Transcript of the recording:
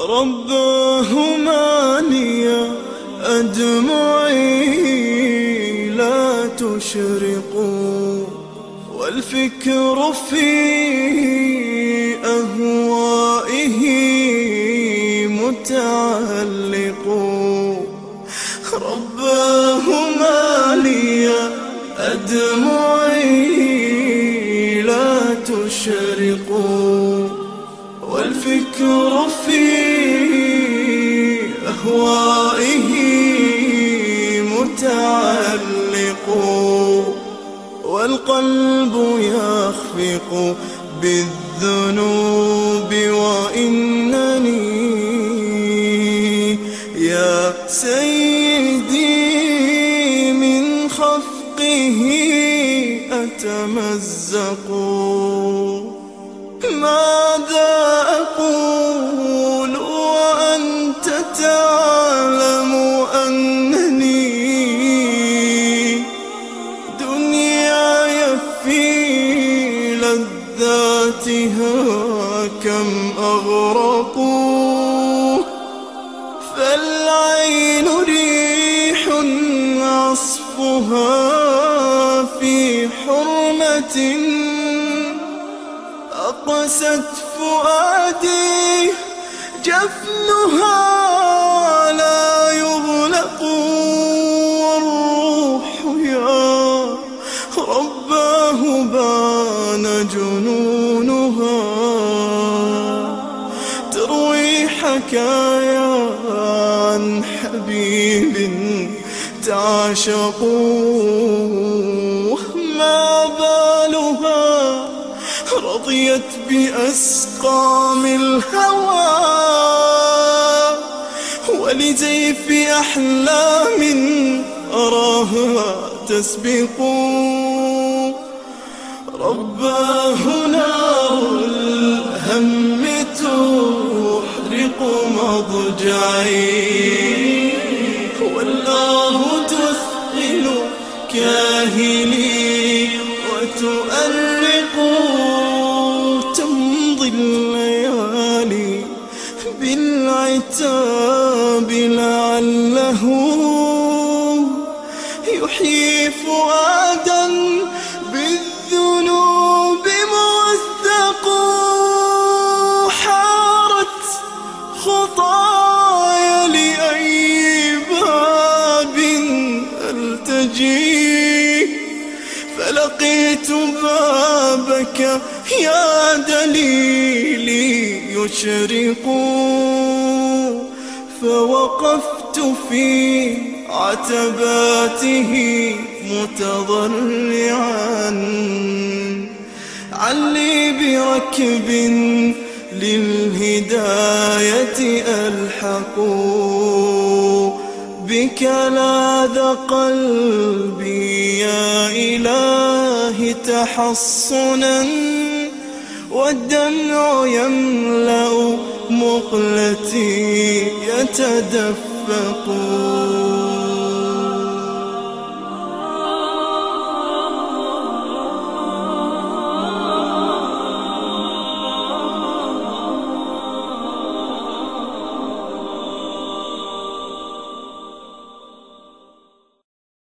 رباه مالي أدمعي لا تشرق والفكر في أهوائه متعلق رباه مالي أدمعي لا تشرق والفكر في أهوائه متعلق والقلب يخفق بالذنوب وإنني يا سيدي من خفقه أتمزق. ماذا أقول وأنت تعلم أنني دنياي في لذاتها كم أغرقوا فالعين ريح عصفها في حرمة أقست فؤادي جفنها لا يغلق والروح يا رباه بان جنونها. تروي حكايا عن حبيب تعشقوه ما بالها رضيت بأسقام الهوى ولزيف أحلام أراها تسبق. رباه نار الهم تحرق مضجعي والله تثقل كاهلي وتؤرق الليالي بالعتاب لعله يحيي فؤادا بالذنوب موثق حارت خطايا لأي باب ألتجي فلقيت بابك يا دليلي يشرق. فوقفت في عتباته متضرعا. علي بركب للهداية ألحق. بك لاذ قلبي يا إلهي تحصنا. والدمع يملأ مقلتي يتدفق.